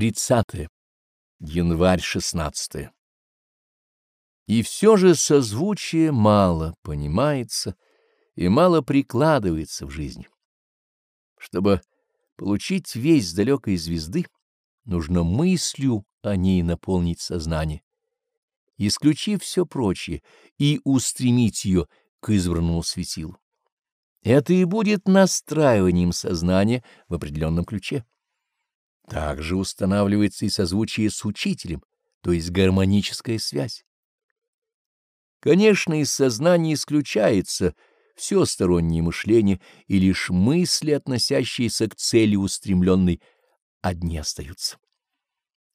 30. Январь 16. И все же созвучие мало понимается и мало прикладывается в жизни. Чтобы получить весь далекой звезды, нужно мыслью о ней наполнить сознание, исключив все прочее, и устремить ее к избранному светилу. Это и будет настраиванием сознания в определенном ключе. Также устанавливается и созвучие с учителем, то есть гармоническая связь. Конечно, из сознания исключается все стороннее мышление, и лишь мысли, относящиеся к цели устремленной, одни остаются.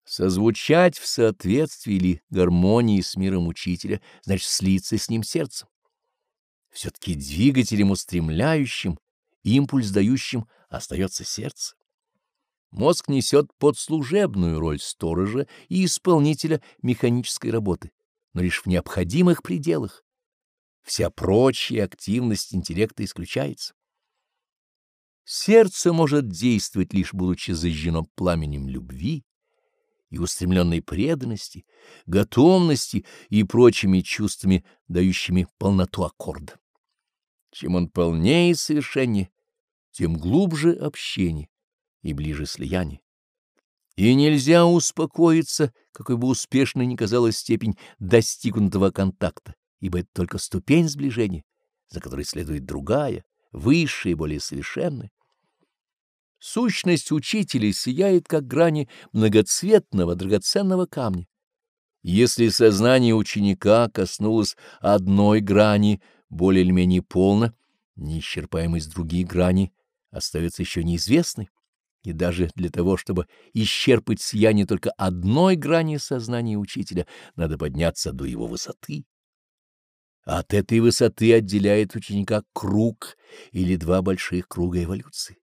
Созвучать в соответствии или гармонии с миром учителя, значит слиться с ним сердцем. Все-таки двигателем устремляющим, импульс дающим остается сердце. Мозг несет подслужебную роль сторожа и исполнителя механической работы, но лишь в необходимых пределах. Вся прочая активность интеллекта исключается. Сердце может действовать лишь будучи зажжено пламенем любви и устремленной преданности, готовности и прочими чувствами, дающими полноту аккорда. Чем он полнее и совершеннее, тем глубже общение и ближе слияние. И нельзя успокоиться, какой бы успешной ни казалась степень достигнутого контакта, ибо это только ступень сближения, за которой следует другая, высшая и более совершенная. Сущность учителя сияет, как грани многоцветного драгоценного камня. Если сознание ученика коснулось одной грани более или менее полно, неисчерпаемость других граней остается еще неизвестной и даже для того, чтобы исчерпать сияние только одной грани сознания учителя, надо подняться до его высоты. От этой высоты отделяет ученика круг или два больших круга эволюции.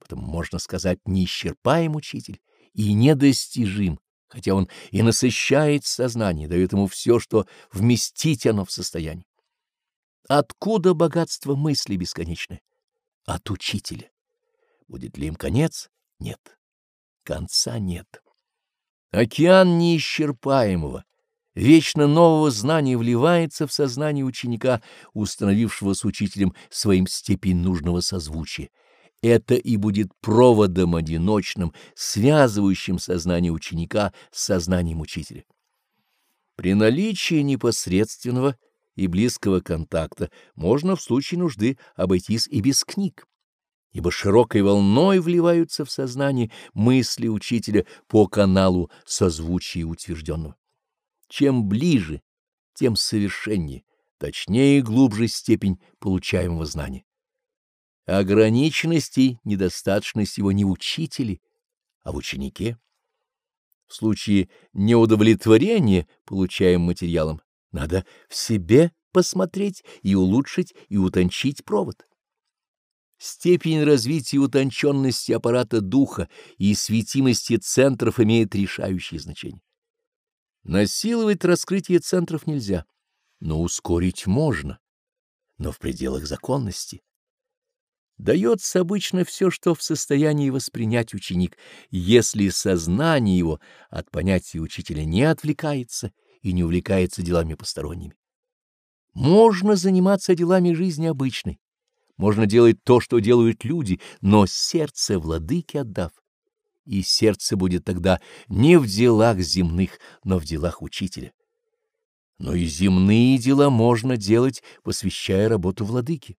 Потому можно сказать, неисчерпаем учитель и недостижим, хотя он и насыщает сознание, дает ему все, что вместить оно в состоянии. Откуда богатство мысли бесконечное? От учителя. Будет ли им конец? Нет. Конца нет. Океан неисчерпаемого, вечно нового знания вливается в сознание ученика, установившего с учителем своим степень нужного созвучия. Это и будет проводом одиночным, связывающим сознание ученика с сознанием учителя. При наличии непосредственного и близкого контакта можно в случае нужды обойтись и без книг ибо широкой волной вливаются в сознание мысли учителя по каналу созвучия утвержденного. Чем ближе, тем совершеннее, точнее и глубже степень получаемого знания. Ограниченность и недостаточность его не в учителе, а в ученике. В случае неудовлетворения получаемым материалом надо в себе посмотреть и улучшить и утончить провод. Степень развития утонченности аппарата духа и светимости центров имеет решающее значение. Насиловать раскрытие центров нельзя, но ускорить можно, но в пределах законности. Дается обычно все, что в состоянии воспринять ученик, если сознание его от понятия учителя не отвлекается и не увлекается делами посторонними. Можно заниматься делами жизни обычной, можно делать то, что делают люди, но сердце владыки отдав. И сердце будет тогда не в делах земных, но в делах учителя. Но и земные дела можно делать, посвящая работу владыки.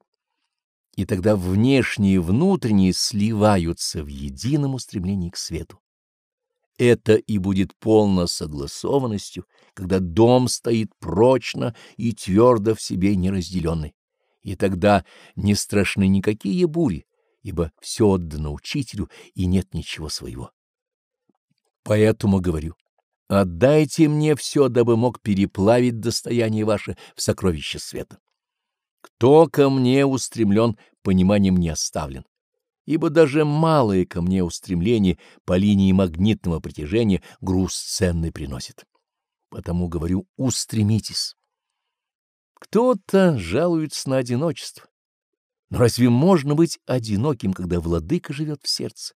И тогда внешние и внутренние сливаются в едином устремлении к свету. Это и будет полно согласованностью, когда дом стоит прочно и твердо в себе неразделенный и тогда не страшны никакие бури, ибо все отдано учителю и нет ничего своего. Поэтому говорю, отдайте мне все, дабы мог переплавить достояние ваше в сокровище света. Кто ко мне устремлен, пониманием не оставлен, ибо даже малое ко мне устремление по линии магнитного притяжения груз ценный приносит. Потому говорю, устремитесь. Кто-то жалуется на одиночество. Но разве можно быть одиноким, когда владыка живет в сердце?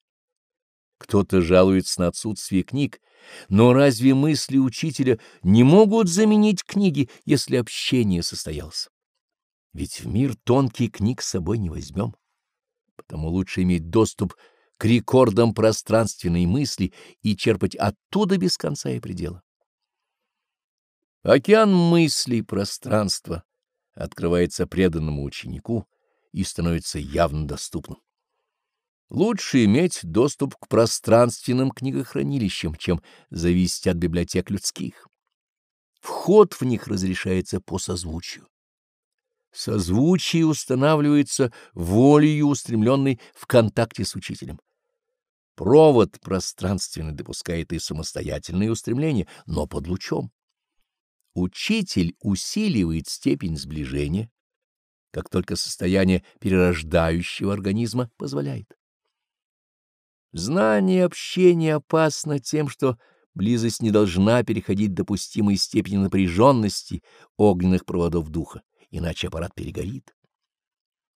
Кто-то жалуется на отсутствие книг, но разве мысли учителя не могут заменить книги, если общение состоялось? Ведь в мир тонкий книг с собой не возьмем, потому лучше иметь доступ к рекордам пространственной мысли и черпать оттуда без конца и предела. Океан мыслей пространства открывается преданному ученику и становится явно доступным. Лучше иметь доступ к пространственным книгохранилищам, чем зависеть от библиотек людских. Вход в них разрешается по созвучию. Созвучие устанавливается волею, устремленной в контакте с учителем. Провод пространственный допускает и самостоятельные устремления, но под лучом. Учитель усиливает степень сближения, как только состояние перерождающего организма позволяет. Знание общения опасно тем, что близость не должна переходить допустимой степени напряженности огненных проводов духа, иначе аппарат перегорит.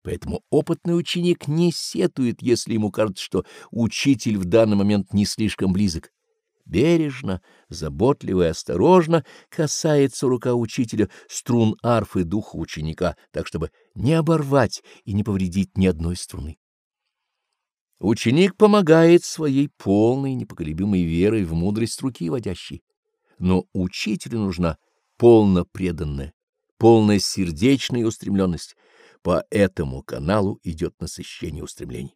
Поэтому опытный ученик не сетует, если ему кажется, что учитель в данный момент не слишком близок, бережно, заботливо и осторожно касается рука учителя струн арфы духа ученика, так чтобы не оборвать и не повредить ни одной струны. Ученик помогает своей полной непоколебимой верой в мудрость руки водящей, но учителю нужна полно преданная, полная сердечная устремленность. По этому каналу идет насыщение устремлений.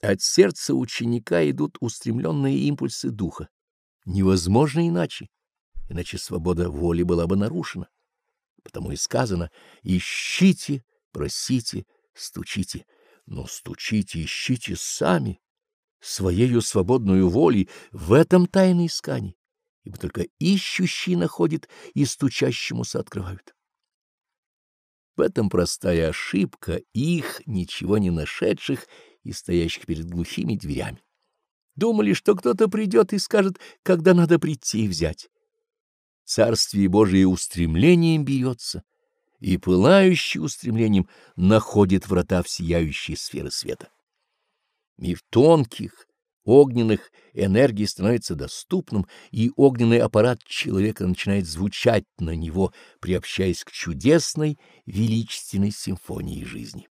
От сердца ученика идут устремленные импульсы духа. Невозможно иначе, иначе свобода воли была бы нарушена. Потому и сказано «ищите, просите, стучите». Но стучите, ищите сами, своею свободную волей, в этом тайны исканий, ибо только ищущий находит и стучащемуся открывают. В этом простая ошибка их, ничего не нашедших, и стоящих перед глухими дверями. Думали, что кто-то придет и скажет, когда надо прийти и взять. Царствие Божие устремлением берется, и пылающий устремлением находит врата в сияющие сферы света. Мир тонких, огненных энергий становится доступным, и огненный аппарат человека начинает звучать на него, приобщаясь к чудесной, величественной симфонии жизни.